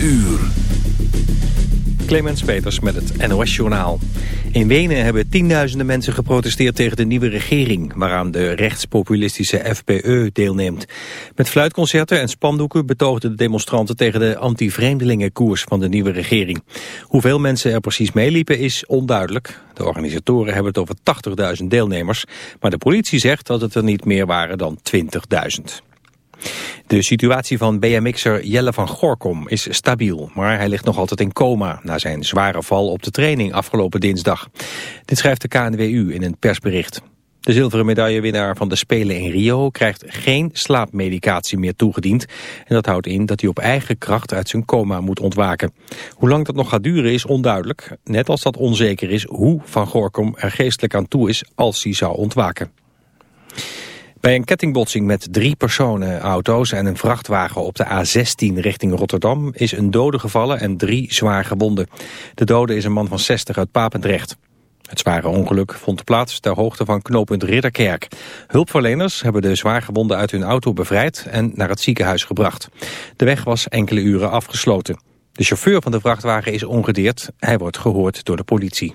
uur. Clemens Peters met het NOS-journaal. In Wenen hebben tienduizenden mensen geprotesteerd tegen de nieuwe regering... waaraan de rechtspopulistische FPE deelneemt. Met fluitconcerten en spandoeken betoogden de demonstranten... tegen de anti-vreemdelingenkoers van de nieuwe regering. Hoeveel mensen er precies meeliepen is onduidelijk. De organisatoren hebben het over 80.000 deelnemers... maar de politie zegt dat het er niet meer waren dan 20.000. De situatie van BMX'er Jelle van Gorkom is stabiel, maar hij ligt nog altijd in coma na zijn zware val op de training afgelopen dinsdag. Dit schrijft de KNWU in een persbericht. De zilveren medaillewinnaar van de Spelen in Rio krijgt geen slaapmedicatie meer toegediend. En dat houdt in dat hij op eigen kracht uit zijn coma moet ontwaken. Hoe lang dat nog gaat duren is onduidelijk. Net als dat onzeker is hoe Van Gorkom er geestelijk aan toe is als hij zou ontwaken. Bij een kettingbotsing met drie personenauto's en een vrachtwagen op de A16 richting Rotterdam is een dode gevallen en drie zwaar gewonden. De dode is een man van 60 uit Papendrecht. Het zware ongeluk vond plaats ter hoogte van knooppunt Ridderkerk. Hulpverleners hebben de zwaargewonden uit hun auto bevrijd en naar het ziekenhuis gebracht. De weg was enkele uren afgesloten. De chauffeur van de vrachtwagen is ongedeerd. Hij wordt gehoord door de politie.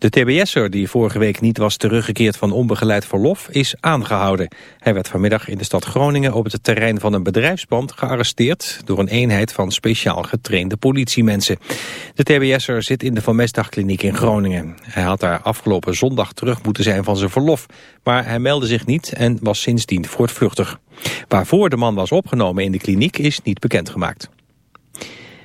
De TBS'er die vorige week niet was teruggekeerd van onbegeleid verlof is aangehouden. Hij werd vanmiddag in de stad Groningen op het terrein van een bedrijfspand gearresteerd door een eenheid van speciaal getrainde politiemensen. De TBS'er zit in de Van in Groningen. Hij had daar afgelopen zondag terug moeten zijn van zijn verlof, maar hij meldde zich niet en was sindsdien voortvluchtig. Waarvoor de man was opgenomen in de kliniek is niet bekendgemaakt.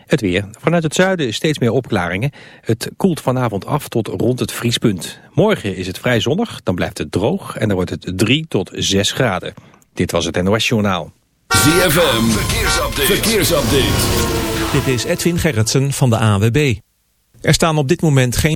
Het weer. Vanuit het zuiden steeds meer opklaringen. Het koelt vanavond af tot rond het vriespunt. Morgen is het vrij zonnig, dan blijft het droog en dan wordt het 3 tot 6 graden. Dit was het NOS Journaal. ZFM, verkeersupdate. verkeersupdate. Dit is Edwin Gerritsen van de AWB. Er staan op dit moment geen...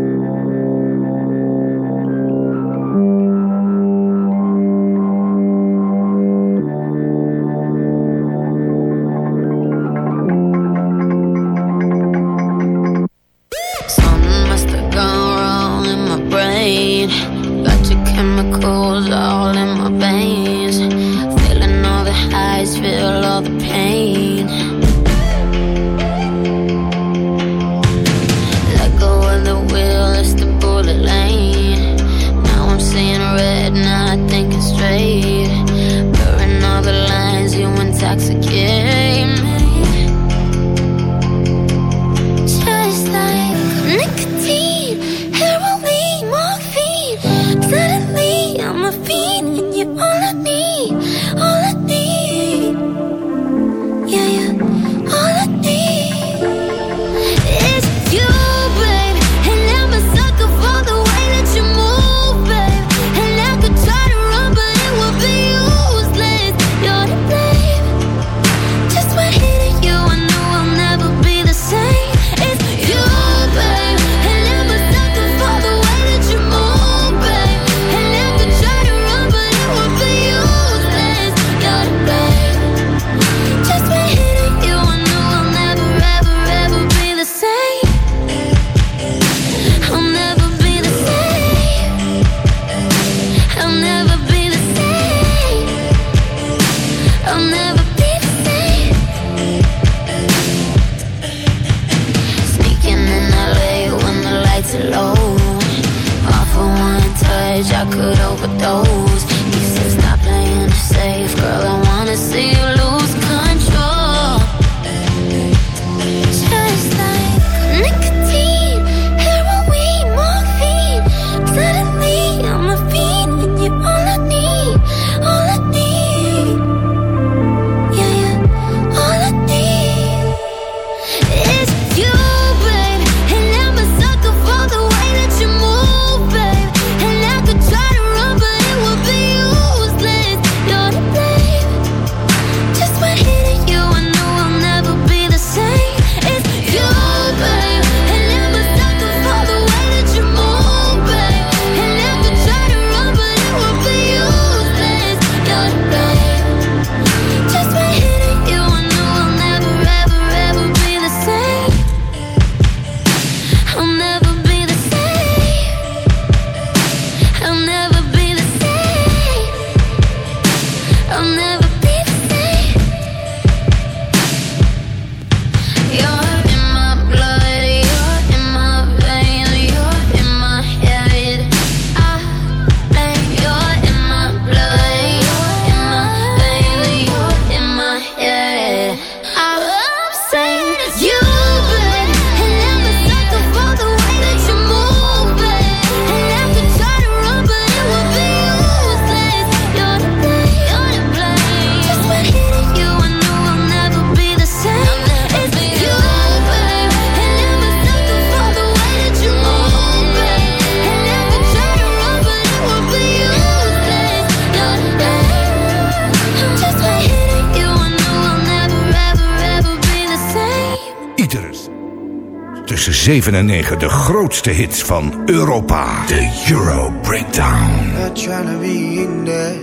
7 en 9 de grootste hits van Europa. De Euro Breakdown. Not trying to be in there,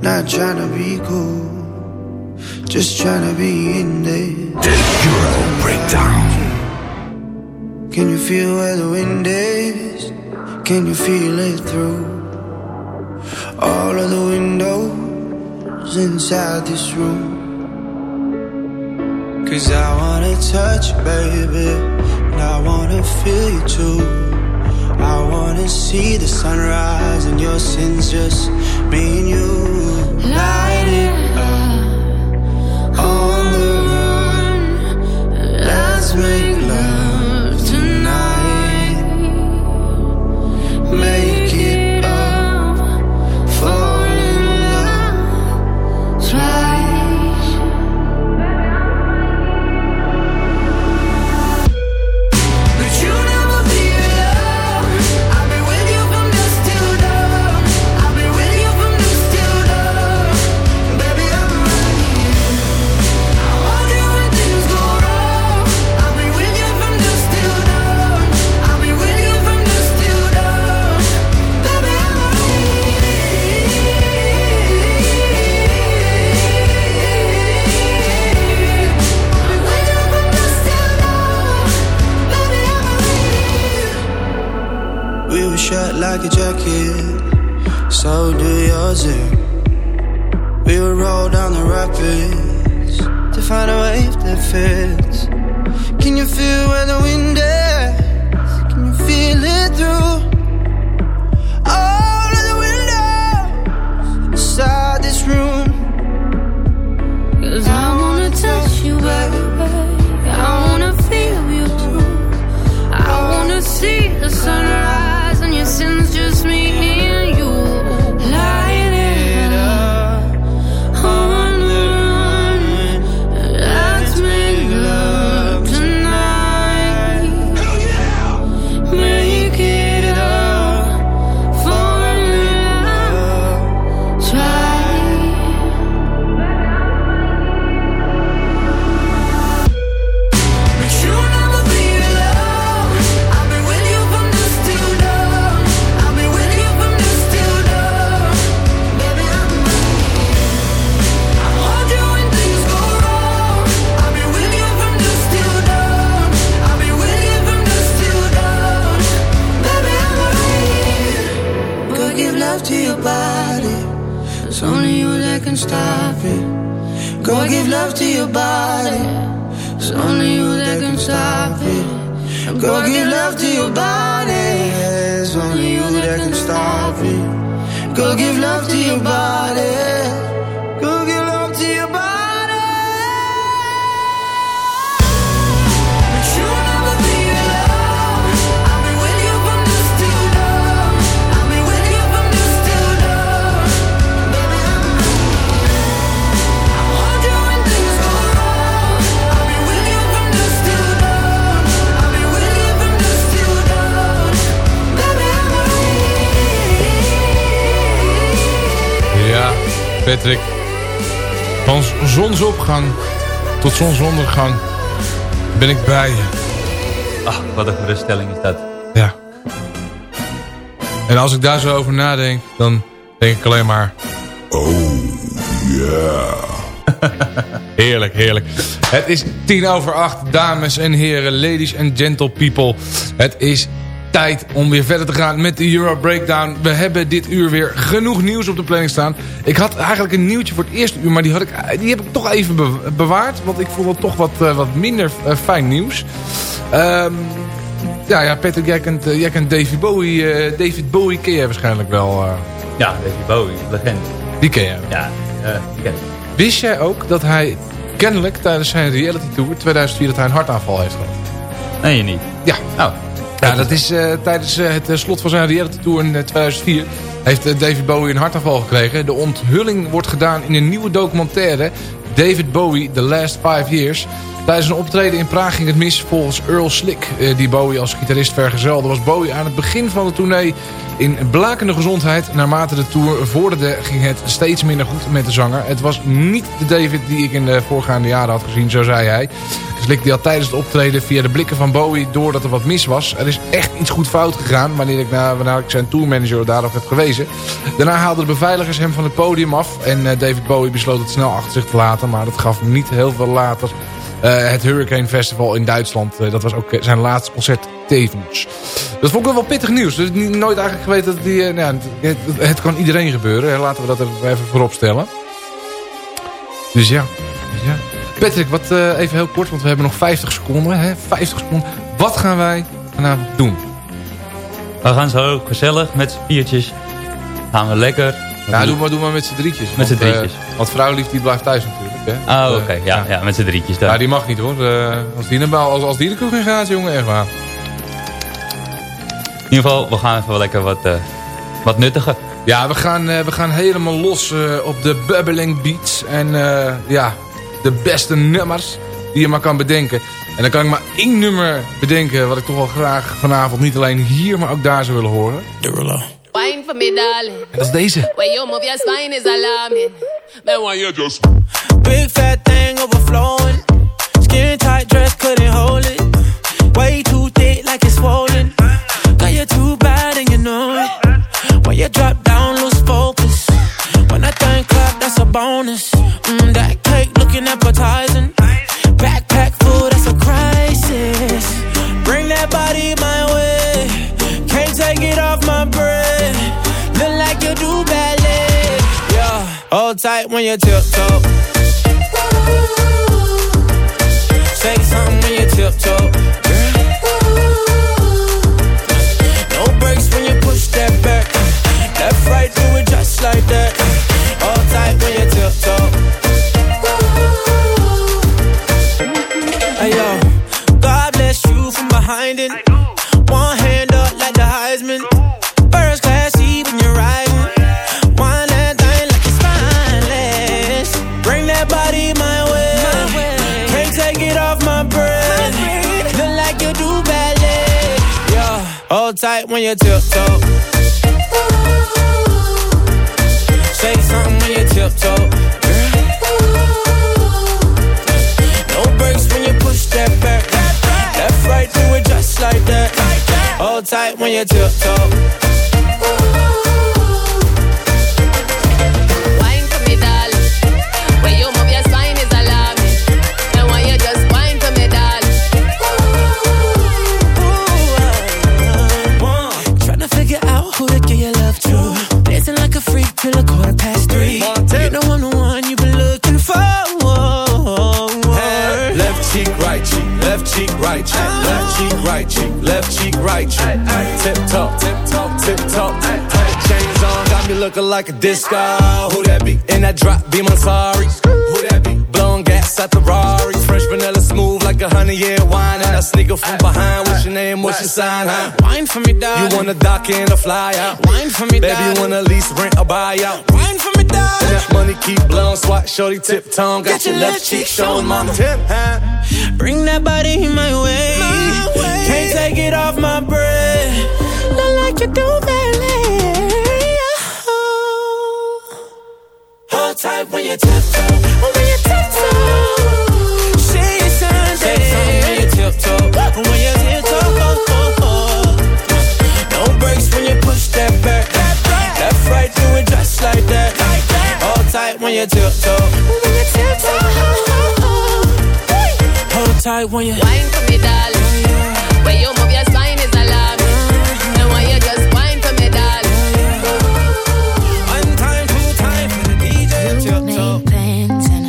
not trying to be cool. Just trying to be in there. De Euro Breakdown. Can you feel where the wind is? Can you feel it through all of the windows inside this room? Cause I wanna touch you, baby, I wanna feel you too. I wanna see the sunrise and your sins just me and you. Light zonsondergang ben ik bij je. Ach, wat een geruststelling is dat. Ja. En als ik daar zo over nadenk, dan denk ik alleen maar... Oh, ja. heerlijk, heerlijk. Het is tien over acht, dames en heren, ladies and gentle people. Het is tijd om weer verder te gaan met de Euro Breakdown. We hebben dit uur weer genoeg nieuws op de planning staan. Ik had eigenlijk een nieuwtje voor het eerste uur, maar die, had ik, die heb ik toch even be- bewaard. Want ik vond het toch wat, eh, wat minder eh, fijn nieuws. Ehm, ja, ja, Patrick, jij kent, eh, jij kent David Bowie. David Bowie ken je waarschijnlijk wel. Ja, David Bowie, legende. die ken je. Ja, die ken ik. Wist jij ook dat hij kennelijk tijdens zijn reality tour 2004 dat hij een hartaanval heeft gehad? Nee, je niet. Ja. Oh. Ja, dat is eh, tijdens eh, het eh, slot van zijn reality tour in eh, 2004 heeft David Bowie een hartaanval gekregen. De onthulling wordt gedaan in een nieuwe documentaire David Bowie, The Last Five Years. Tijdens een optreden in Praag ging het mis volgens Earl Slick, eh, die Bowie als gitarist vergezelde. Was Bowie aan het begin van de tournee in blakende gezondheid. Naarmate de tour vorderde ging het steeds minder goed met de zanger. Het was niet de David die ik in de voorgaande jaren had gezien, zo zei hij. Slick die had tijdens het optreden via de blikken van Bowie door dat er wat mis was. Er is echt iets goed fout gegaan wanneer ik, na, wanneer ik zijn tourmanager daarop heb gewezen. Daarna haalden de beveiligers hem van het podium af en eh, David Bowie besloot het snel achter zich te laten. Maar dat gaf niet heel veel later eh, het Hurricane Festival in Duitsland. Eh, dat was ook eh, zijn laatste concert tevens. Dat vond ik wel pittig nieuws. Dus nooit eigenlijk geweten dat die... nou, ja, het, het kan iedereen gebeuren. Laten we dat er even voorop stellen. Dus ja. Dus ja. Patrick, wat, even heel kort, want we hebben nog 50 seconden. Hè? 50 seconden. Wat gaan wij vanavond doen? We gaan zo gezellig met z'n viertjes. Gaan we lekker. Ja, doe maar, doe maar met z'n drietjes. Met z'n want, drietjes. want vrouwlief die blijft thuis natuurlijk. Hè? Oh, Eh, oké. ja, ja, met z'n drietjes dan. Ja, die mag niet hoor. Eh, als, die als, als die de kroeg in gaat, jongen, echt waar. In ieder geval, we gaan even wel lekker wat, eh wat nuttigen. Ja, we gaan, eh, we gaan helemaal los eh, op de bubbling beats. En eh, ja, de beste nummers die je maar kan bedenken. En dan kan ik maar één nummer bedenken... wat ik toch wel graag vanavond niet alleen hier, maar ook daar zou willen horen. Wine for me, darling. En dat is deze. When you move your spine is alarming. Man, why you just Big fat thing overflowing. Skin tight dress couldn't hold it. Way too thick like it's swollen. Got you too bad and you know it. When you drop down, lose focus. When that thing clap, that's a bonus. Mm, that cake looking appetizing. Hold tight when you tiptoe. Say something when you tiptoe. No breaks when you push that back. Left, right, do it just like that. All tight when you tiptoe. Tight when you tiptoe. Say something when you tiptoe. No breaks when you push that back. Left, right, do it just like that. Hold tight when you tiptoe. Cheek, right cheek, left cheek, right cheek, left cheek, right cheek. Tip top, tip top, tip top. Chains on, got me looking like a disco. Who that be? In that drop, be my sorry. Who that be? Blowing gas at the Rari. Fresh vanilla smooth like a honey year wine. And I sneaker from behind. What's your name? What's your sign? Huh? Wine for me, darling. You wanna dock in or fly out? Wine for me, Baby, darling. you wanna lease, rent, or buy out? Wine for me, that money keep blowing, swat, shorty, tip tongue. Got, your left cheek showing, mama. Tip, huh? Bring that body in my way. Can't take it off my breath. Look like you do ballet. Oh. Hold tight when you tiptoe. When you tiptoe. Say something. Say something when you tiptoe. When you tight when you tiptoe. When you tiptoe. Hold tight when you Wine for me, darling. When you move your spine is alarming. Man, why you just wine for me, darling? One time, two time for the DJ You made plans and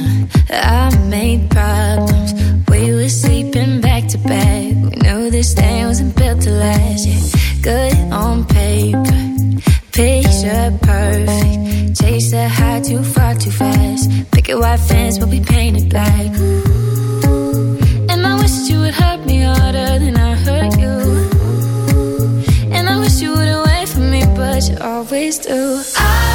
I, I made problems. We were sleeping back to back. We knew this thing wasn't built to last. Yeah, good on paper, picture perfect. Chase the high too far too fast. Picket white fence, but we painted black. And I wish you would hurt me harder than I hurt you. And I wish you wouldn't wait for me, but you always do. I've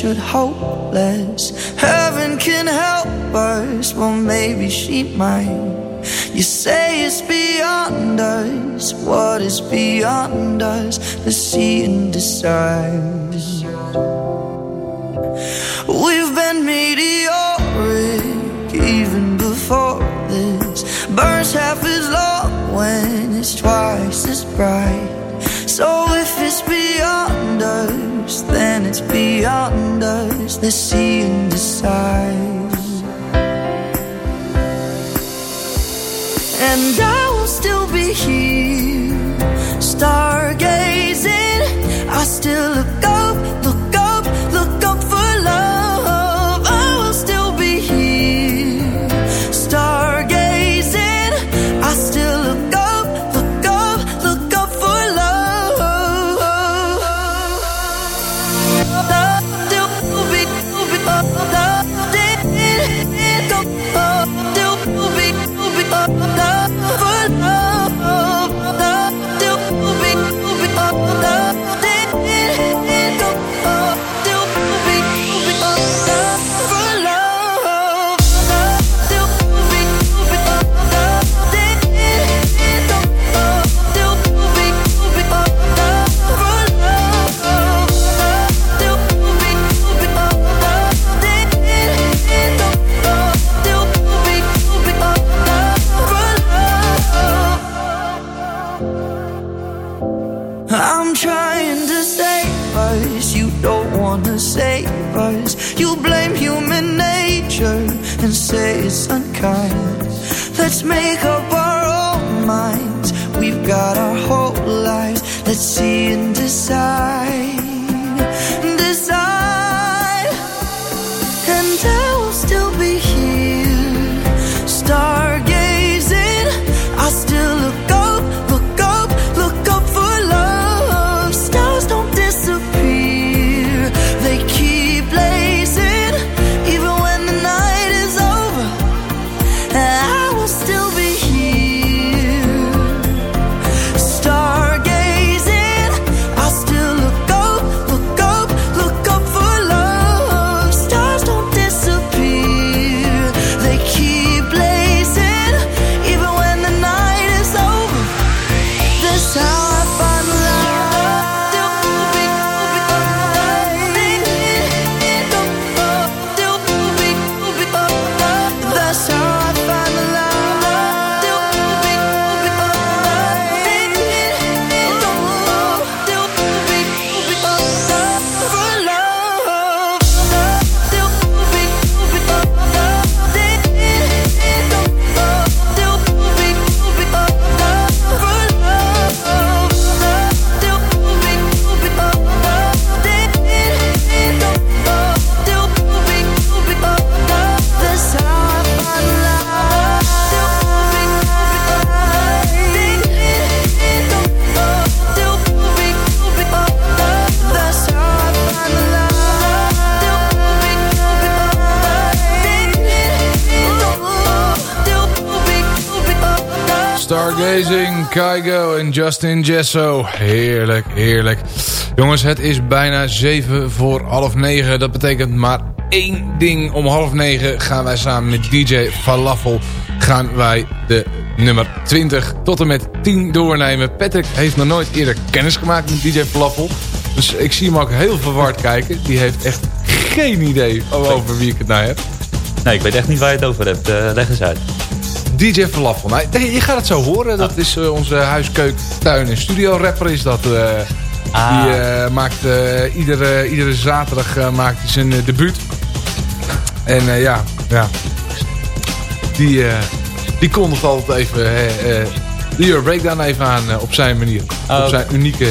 should hope less. Heaven can help us, well maybe she might. You say it's beyond us. What is beyond us? The sea and decide. We've been meteoric even before this. Burns half as long when it's twice as bright. So if it's beyond us, then it's beyond us. Let's see and decide. And I will still be here, stargazing. I still look up, it's unkind. Let's make up our own minds. We've got our whole lives. Let's see and. Decide. Stargazing, Kygo en Justin Jesso. Heerlijk, heerlijk. Jongens, het is bijna 7 voor half 9. Dat betekent maar één ding. Om half 9 gaan wij samen met DJ Falafel... gaan wij de nummer 20 tot en met 10 doornemen. Patrick heeft nog nooit eerder kennis gemaakt met DJ Falafel. Dus ik zie hem ook heel verward kijken. Die heeft echt geen idee over wie ik het nou heb. Nee, ik weet echt niet waar je het over hebt. Eh, leg eens uit. DJ Falafel. Nou, je gaat het zo horen. Dat is eh, onze huiskeuken, tuin en studio rapper is dat. eh. Ah. Die eh, maakt iedere, iedere zaterdag maakt zijn debuut. En ja, ja. Die, die kondigt altijd even de Euro Breakdown even aan op zijn manier. Oh. Op zijn unieke,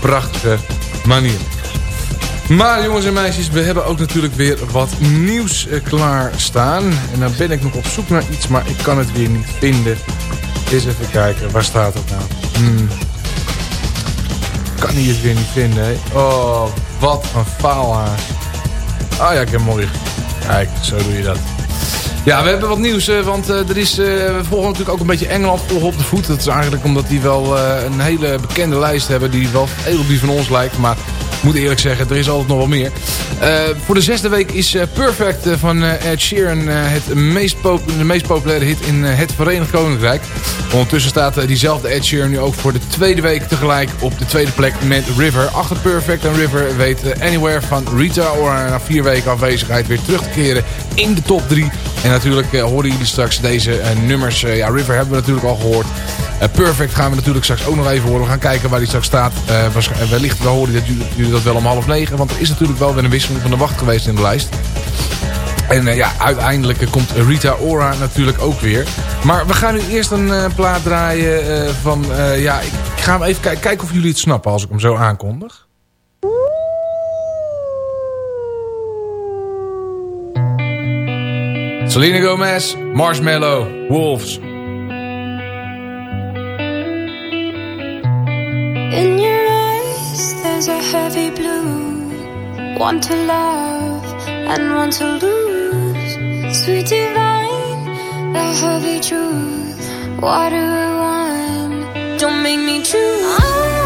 prachtige manier. Maar jongens en meisjes, we hebben ook natuurlijk weer wat nieuws eh, klaarstaan. En dan ben ik nog op zoek naar iets, maar ik kan het weer niet vinden. Eens even kijken, waar staat het nou? Hmm. kan hij het weer niet vinden. hè. Oh, wat een faalhaar. Ah ja, ik heb alweer. Kijk, zo doe je dat. Ja, we hebben wat nieuws, eh, want eh, er is, we volgen natuurlijk ook een beetje Engeland op de voet. Dat is eigenlijk omdat die wel een hele bekende lijst hebben die wel heel die van ons lijkt. Maar moet eerlijk zeggen, er is altijd nog wel meer. Eh, voor de zesde week is eh, Perfect eh, van Ed Sheeran het meest de meest populaire hit in het Verenigd Koninkrijk. Ondertussen staat diezelfde Ed Sheeran nu ook voor de tweede week tegelijk op de tweede plek met River. Achter Perfect en River weet Anywhere van Rita Ora na vier weken afwezigheid weer terug te keren in de top 3. En natuurlijk horen jullie straks deze nummers. Ja, River hebben we natuurlijk al gehoord. Eh, Perfect gaan we natuurlijk straks ook nog even horen. We gaan kijken waar die straks staat. Eh, waarsch- wellicht wel horen dat jullie, dat wel om half negen. Want er is natuurlijk wel weer een wisseling van de wacht geweest in de lijst. En eh, ja, uiteindelijk eh, komt Rita Ora natuurlijk ook weer. Maar we gaan nu eerst een eh, plaat draaien eh, van... eh, ja, ik, ga hem even kijken, kijken of jullie het snappen als ik hem zo aankondig. Selena Gomez, Marshmallow, Wolves. In your eyes, there's a heavy blue. One to love and one to lose. Sweet divine, the heavy truth. Why do or want? don't make me choose.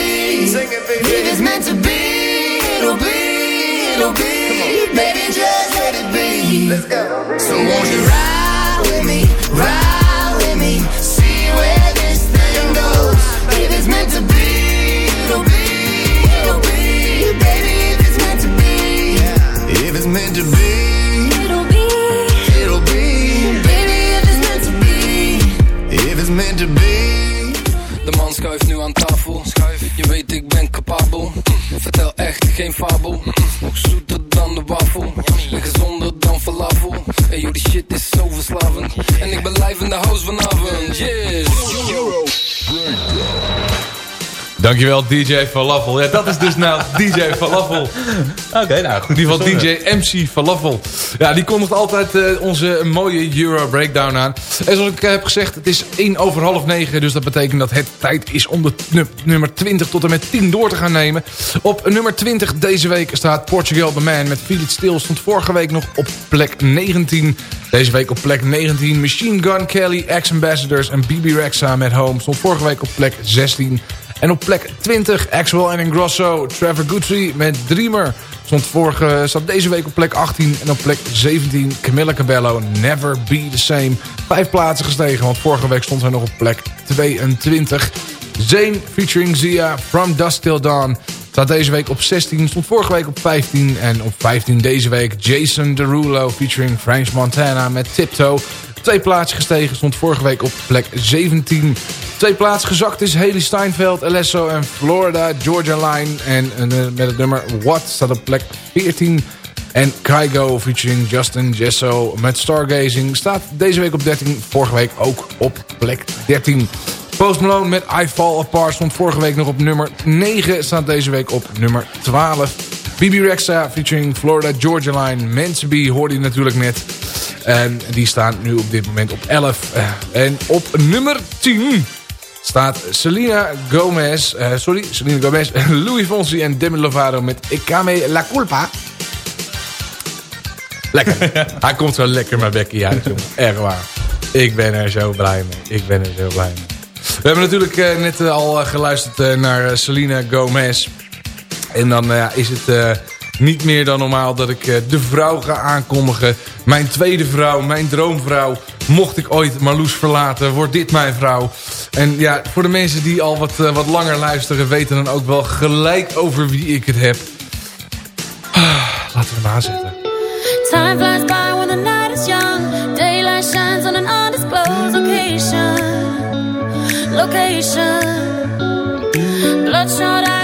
If it's meant to be, it'll be, it'll be, baby, just let it be. Let's go. So won't you ride with me, ride with me, see where this thing goes. If it's meant to be, it'll be, it'll be, baby, if it's meant to be. If it's meant to be, it'll be, it'll be, baby, if it's meant to be. if it's meant to be. De man schuift nu aan geen fabel. Zoeter dan de wafel. En gezonder dan falafel. En joh, die shit is zo verslavend. En ik ben live in de house vanavond. Yes. Dankjewel DJ Falafel. Ja, dat is dus nou DJ Falafel. Oké, nou goed. In ieder geval DJ MC Falafel. Ja, die kondigt altijd eh, onze mooie Euro Breakdown aan. En zoals ik heb gezegd, het is 1 over half 9. Dus dat betekent dat het tijd is om de nu- nummer 20 tot en met 10 door te gaan nemen. Op nummer 20 deze week staat Portugal The Man met Feel It Still. Stond vorige week nog op plek 19. Deze week op plek 19 Machine Gun Kelly, Ex-Ambassadors en BB Rexa met Home. Stond vorige week op plek 16. En op plek 20 Axwell en Ingrosso, Trevor Guthrie met Dreamer. Stond, vorige, zat deze week op plek 18 en op plek 17 Camilla Cabello, Never Be The Same. Vijf plaatsen gestegen, want vorige week stond hij nog op plek 22. Zane featuring Zia, From Dusk Till Dawn. Staat deze week op 16, stond vorige week op 15. En op 15 deze week Jason Derulo featuring French Montana met Tiptoe. Twee plaatsen gestegen, stond vorige week op plek 17. Twee plaatsen gezakt is Haley Steinfeld, Alesso en Florida Georgia Line. En eh, met het nummer What staat op plek 14. En Kygo featuring Justin Jesso met Stargazing staat deze week op 13. Vorige week ook op plek 13. Post Malone met I Fall Apart stond vorige week nog op nummer 9. Staat deze week op nummer 12. BB Rexa featuring Florida Georgia Line. Mensen B hoorde je natuurlijk net. En die staan nu op dit moment op 11. Eh, En op nummer 10 staat Selena Gomez. eh, sorry, Selena Gomez. Louis Fonsi en Demi Lovato met Ikame La Culpa. Lekker. Hij komt zo lekker mijn bekkie uit, jongen. Echt waar. Ik ben er zo blij mee. Ik ben er zo blij mee. We hebben natuurlijk eh, net al geluisterd naar Selena Gomez. En dan ja, is het niet meer dan normaal dat ik de vrouw ga aankondigen. Mijn tweede vrouw, mijn droomvrouw. Mocht ik ooit Marloes verlaten, wordt dit mijn vrouw. En ja, voor de mensen die al wat, eh, wat langer luisteren... weten dan ook wel gelijk over wie ik het heb. Ah, laten we hem aanzetten. Time flies by when the night is young. Daylight shines on an undisclosed location. Location. Bloodshot eyes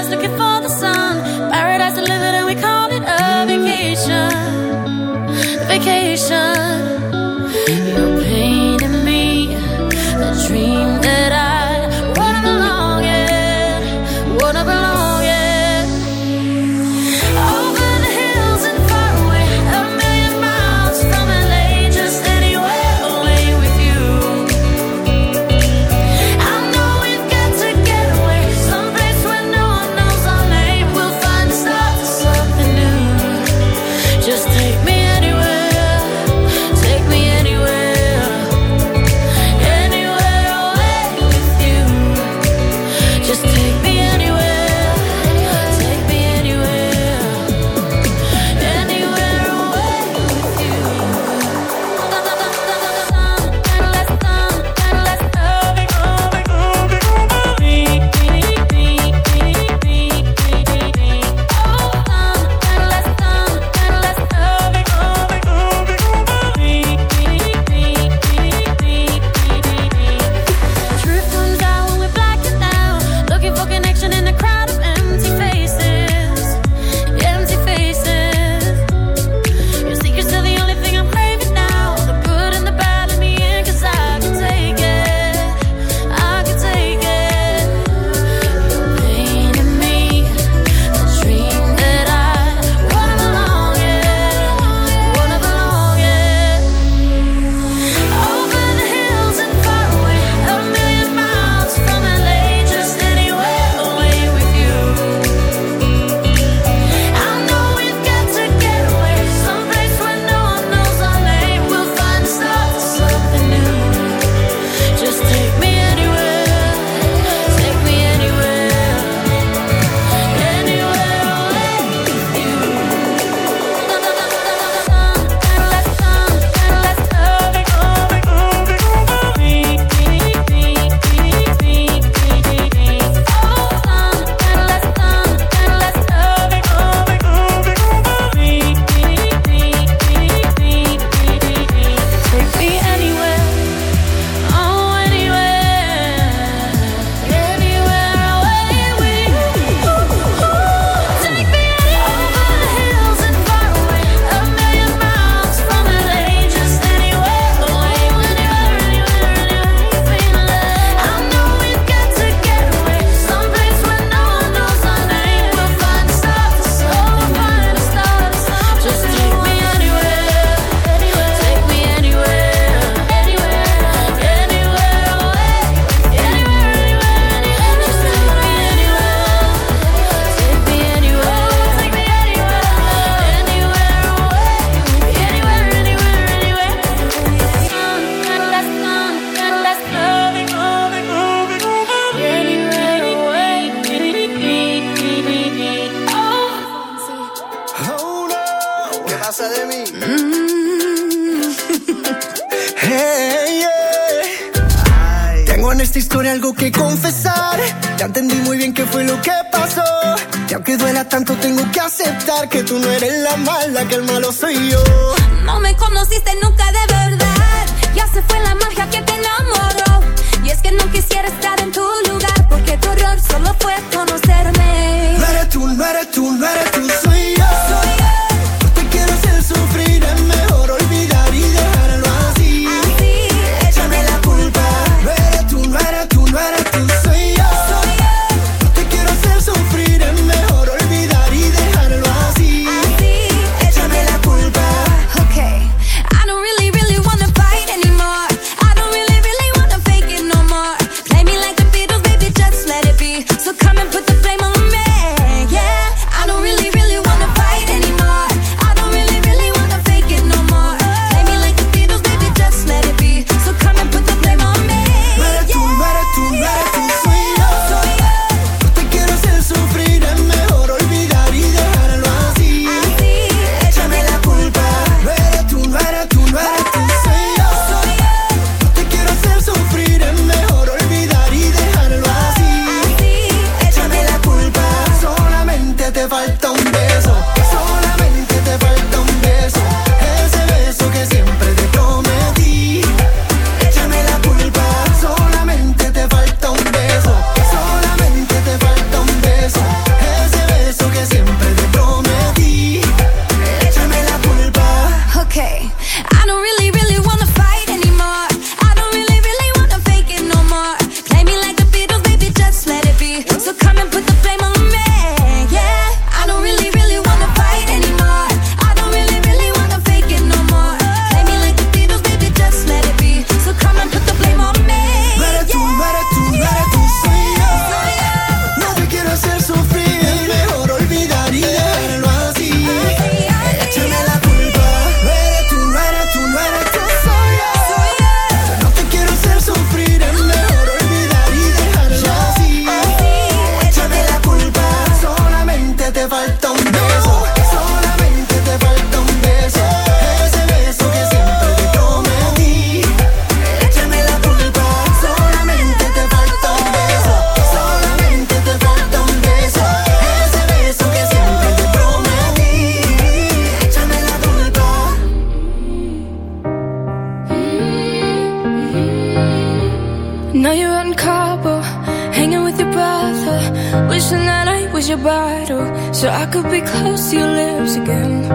I could be close to your lips again.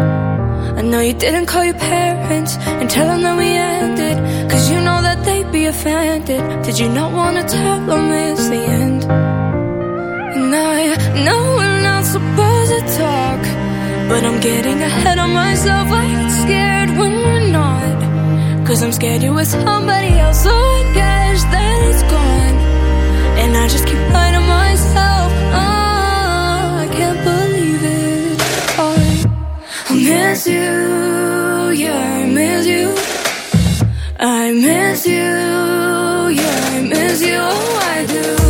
I know you didn't call your parents And tell them that we ended Cause you know that they'd be offended. Did you not wanna tell them it's the end? And I know we're not supposed to talk But I'm getting ahead of myself. I get scared when we're not Cause I'm scared you're with somebody else. So I guess that it's gone And I just keep lying to myself miss you, yeah, I miss you. I miss you, yeah, I miss you, oh, I do.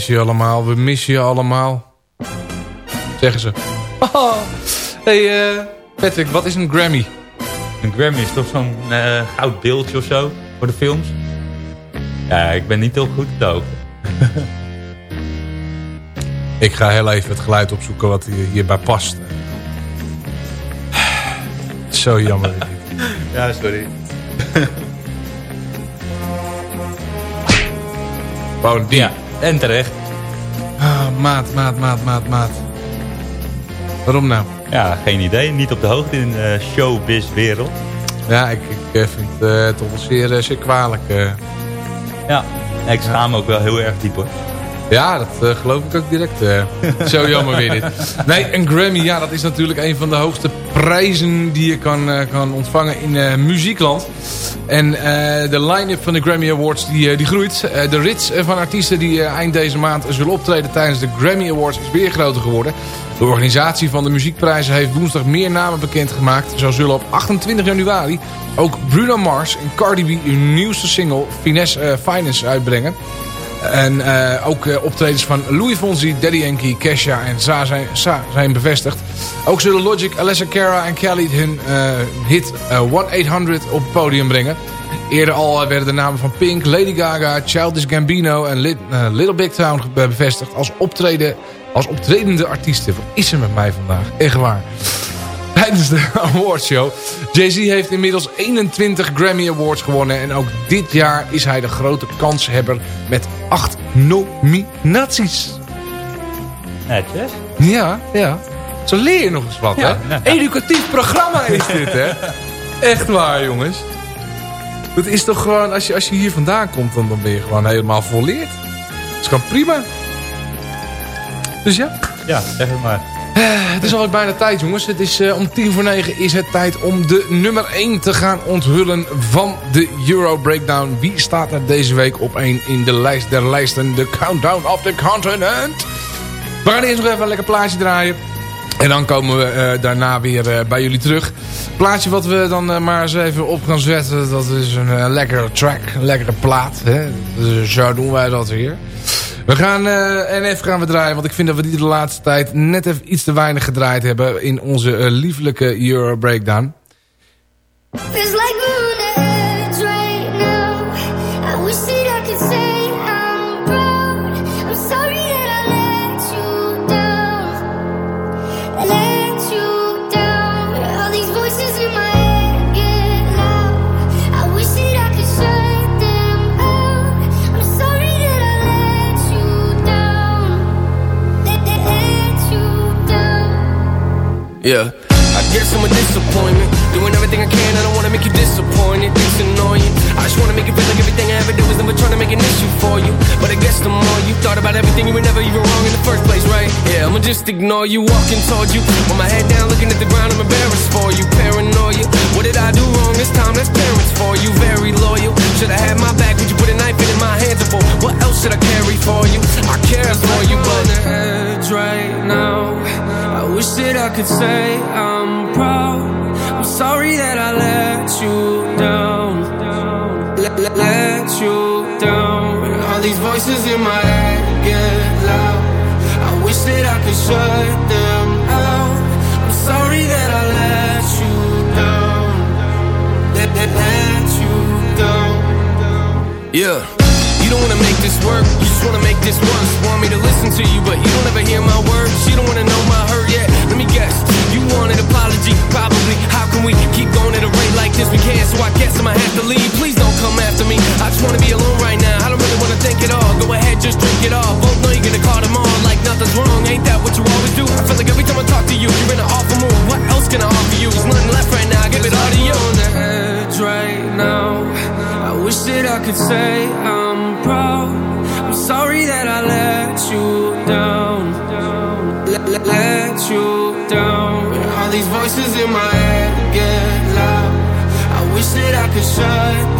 Missen je allemaal. We missen je allemaal. Zeggen ze. Oh. Hey eh, Patrick, wat is een Grammy? Een Grammy is toch zo'n goud beeldje of zo voor de films? Ja, ik ben niet heel goed dood. Ik ga heel even het geluid opzoeken wat hier- hierbij past. Zo jammer. Ja, sorry. Gewoon die. Ja, en terecht. Ah, maat, maat, maat, maat, maat. Waarom nou? Ja, geen idee. Niet op de hoogte in de showbiz-wereld. Ja, ik, ik eh, vind het eh, toch wel zeer, eh, zeer kwalijk. eh. Ja, ik schaam me ook wel heel erg diep hoor. Ja, dat eh, geloof ik ook direct. eh. Zo jammer weer dit. Nee, een Grammy, ja, dat is natuurlijk een van de hoogste prijzen die je kan, eh, kan ontvangen in muziekland. En de line-up van de Grammy Awards die, die groeit. De rits van artiesten die eind deze maand zullen optreden tijdens de Grammy Awards is weer groter geworden. De organisatie van de muziekprijzen heeft woensdag meer namen bekendgemaakt. Zo zullen op 28 januari ook Bruno Mars en Cardi B hun nieuwste single Finesse, Finance uitbrengen. En eh, ook eh, optredens van Louis Fonsi, Daddy Yankee, Kesha en Sa zijn, Sa zijn bevestigd. Ook zullen Logic, Alessia Cara en Kelly hun eh, hit eh, 1-800 op het podium brengen. Eerder al werden de namen van Pink, Lady Gaga, Childish Gambino en Lit- Little Big Town be- bevestigd als, optreden, als optredende artiesten. Wat is er met mij vandaag? Echt waar. Tijdens de awardshow. Jay-Z heeft inmiddels 21 Grammy Awards gewonnen. En ook dit jaar is hij de grote kanshebber met 8 nominaties. Netjes. Ja, ja. Zo leer je nog eens wat, Ja, hè? Educatief programma is dit, hè? Echt waar, jongens. Het is toch gewoon, als je, als je hier vandaan komt, dan, dan ben je gewoon helemaal volleerd. Dat is gewoon prima. Dus ja. Ja, zeg het maar. Eh, Het is alweer bijna tijd, jongens. Het is eh, om tien voor negen is het tijd om de nummer 1 te gaan onthullen van de Euro Breakdown. Wie staat er deze week op 1 in de lijst der lijsten? De Countdown of the Continent. We gaan eerst nog even een lekker plaatje draaien. En dan komen we eh, daarna weer bij jullie terug. Plaatje wat we dan maar eens even op gaan zetten. Dat is een lekkere track. Een lekkere plaat. Hè? Dus zo doen wij dat hier. We gaan eh NF gaan we draaien. Want ik vind dat we die de laatste tijd net even iets te weinig gedraaid hebben. In onze eh, lieflijke Euro Breakdown. Feels like Yeah. I guess I'm a disappointment. Doing everything I can, I don't wanna make you disappointed. It's annoying. I just wanna make it feel like everything I ever did was never trying to make an issue for you. But I guess the more you thought about everything, you were never even wrong in the first place, right? Yeah, I'ma just ignore you, walking towards you. With my head down, looking at the ground, I'm embarrassed for you. Paranoia. What did I do wrong this time? That's parents for you. Very loyal. Should I had my back? Would you put a knife in my hands for? What else should I carry for you? I care for you, but. on the edge right now. Wish that I could say I'm proud. I'm sorry that I let you down. Let, let, let you down. All these voices in my head get loud. I wish that I could shut them out. I'm sorry that I let you down. Let, let, let you down. Yeah. You don't wanna make this work, you just wanna make this worse. Want me to listen to you, but you don't ever hear my words. You don't wanna know my hurt me guess, you want an apology, probably. How can we keep going at a rate like this? We can't so I guess I'ma have to leave. Please don't come after me. I just wanna be alone right now. I don't really wanna think at all. Go ahead, just drink it all. Both know you're gonna call them on like nothing's wrong. Ain't that what you always do? I feel like every time I talk to you, you're in an awful mood. What else can I offer you? There's nothing left right now. I give it all to you. on the edge right now. I wish that I could say I'm proud. I'm sorry that I let you down. Let, let, let you these voices in my head get loud. I wish that I could shut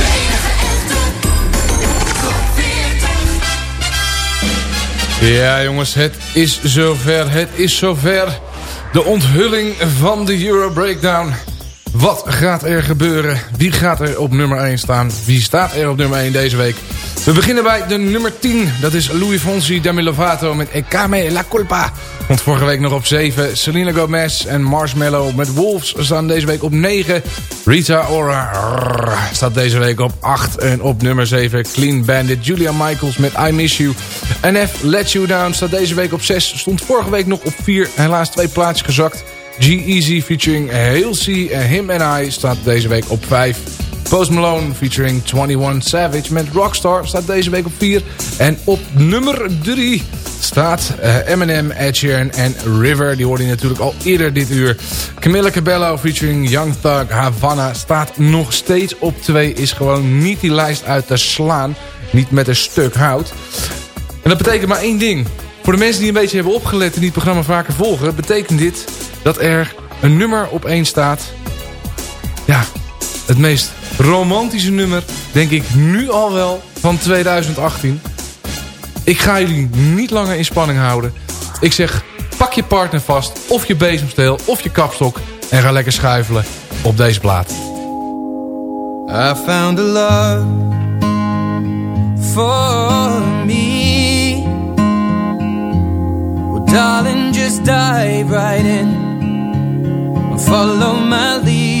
Ja jongens, het is zover, het is zover. De onthulling van de Euro Breakdown. Wat gaat er gebeuren? Wie gaat er op nummer 1 staan? Wie staat er op nummer 1 deze week? We beginnen bij de nummer 10. Dat is Louis Fonsi Demi Lovato met Ekame La Culpa. Want vorige week nog op 7. Selena Gomez en Marshmallow met Wolves staan deze week op 9. Rita Ora staat deze week op 8. En op nummer 7 Clean Bandit Julia Michaels met I Miss You. NF Let You Down staat deze week op 6. Stond vorige week nog op 4. Helaas twee plaatsjes gezakt. G-Eazy featuring Halsey Him and I staat deze week op 5. Post Malone featuring 21 Savage met Rockstar staat deze week op 4. En op nummer 3 staat eh, Eminem, Ed Sheeran en River. Die hoorde je natuurlijk al eerder dit uur. Camilla Cabello featuring Young Thug Havana staat nog steeds op 2. Is gewoon niet die lijst uit te slaan. Niet met een stuk hout. En dat betekent maar één ding. Voor de mensen die een beetje hebben opgelet en die het programma vaker volgen... betekent dit dat er een nummer op één staat. Ja, het meest romantische nummer, denk ik nu al wel, van 2018. Ik ga jullie niet langer in spanning houden. Ik zeg, pak je partner vast, of je bezemsteel, of je kapstok... en ga lekker schuifelen op deze plaat. I found a love for me. Darling, just right in. Follow my lead.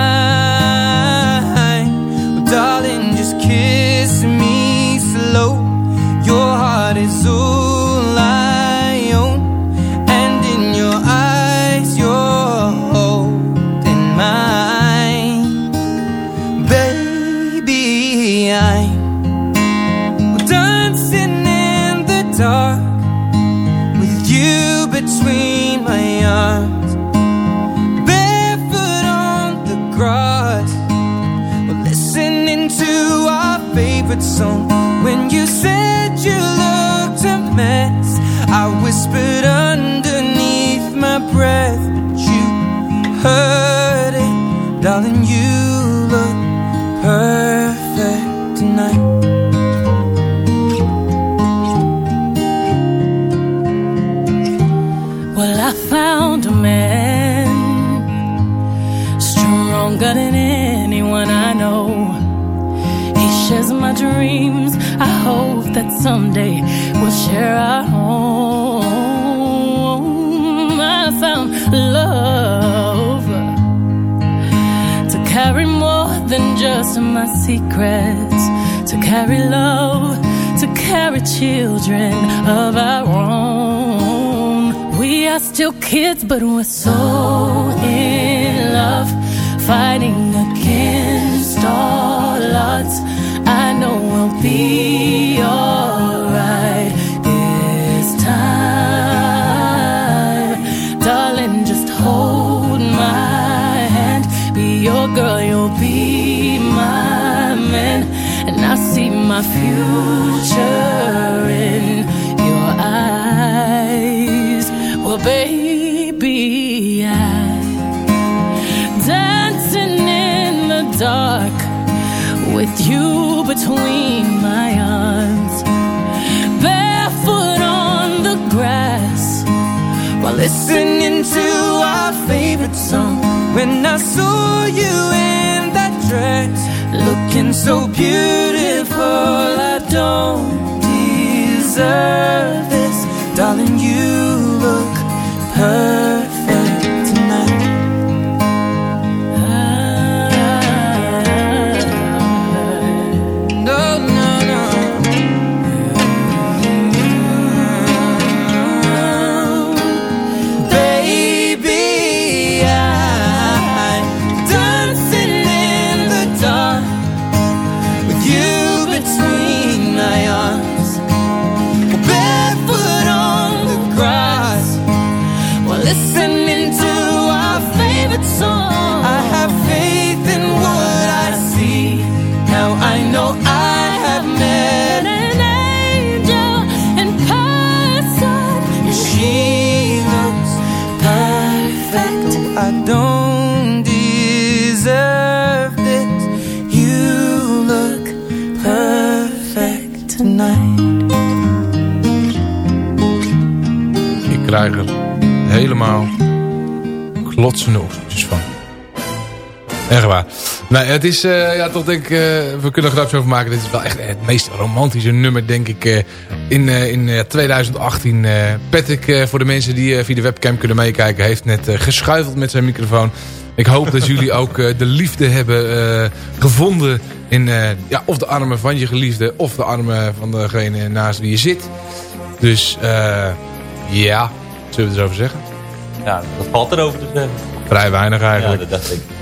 Darling. You look perfect tonight. Well, I found a man stronger than anyone I know. He shares my dreams. I hope that someday we'll share our just my secrets, to carry love, to carry children of our own. We are still kids, but we're so in love, fighting against all odds. I know we'll be alright future in your eyes. Well, baby, I dancing in the dark with you between my arms, barefoot on the grass while listening to our favorite song. When I saw you in that dress, looking so beautiful, I don't deserve this, darling. You look perfect Nee, het is, eh, ja, toch denk ik, eh, we kunnen er grapje over maken. Dit is wel echt het meest romantische nummer, denk ik, eh, in, in eh, 2018. Eh, Patrick, voor de mensen die via de webcam kunnen meekijken, heeft net geschuifeld met zijn microfoon. Ik hoop dat jullie ook de liefde hebben gevonden in ja, of de armen van je geliefde of de armen van degene naast wie je zit. Dus eh, ja, zullen we het erover zeggen? Ja, dat valt erover te zeggen. Vrij weinig eigenlijk. Ja, dat dacht ik.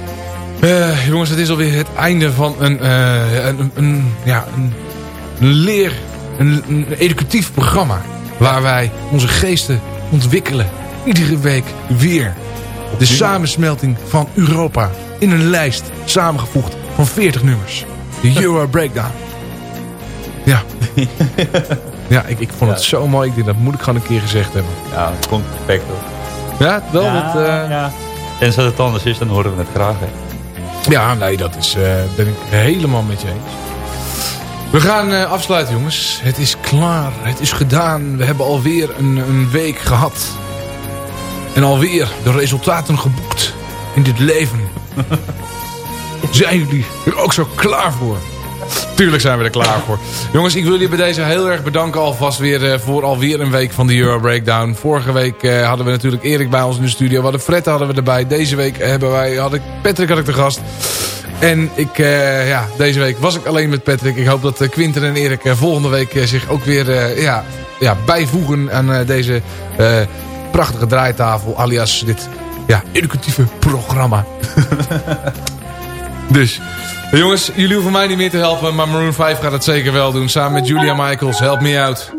Eh, jongens, het is alweer het einde van een, eh, een, een, ja, een, een leer, een, een educatief programma. Waar wij onze geesten ontwikkelen. Iedere week weer. De samensmelting van Europa in een lijst samengevoegd van 40 nummers. De Euro Breakdown. Ja. ja, ik, ik vond het zo mooi. Ik denk, dat moet ik gewoon een keer gezegd hebben. Ja, het komt perfect hoor. Ja, wel. Ja, dat, eh, ja. En als het anders is, dan horen we het graag. Hè. Ja, nee, dat is, eh, ben ik helemaal met je eens. We gaan eh, afsluiten, jongens. Het is klaar. Het is gedaan. We hebben alweer een, een week gehad. En alweer de resultaten geboekt in dit leven. Zijn jullie er ook zo klaar voor? Tuurlijk zijn we er klaar voor. Jongens, ik wil jullie bij deze heel erg bedanken alvast weer eh, voor alweer een week van de Euro Breakdown. Vorige week eh, hadden we natuurlijk Erik bij ons in de studio. We hadden Fred hadden we erbij. Deze week hebben wij, had ik, Patrick had ik de gast. En ik, eh, ja, deze week was ik alleen met Patrick. Ik hoop dat Quinten en Erik volgende week zich ook weer ja, ja, bijvoegen aan deze prachtige draaitafel. Alias dit ja, educatieve programma. Dus, jongens, jullie hoeven mij niet meer te helpen, maar Maroon 5 gaat het zeker wel doen. Samen met Julia Michaels, help me out.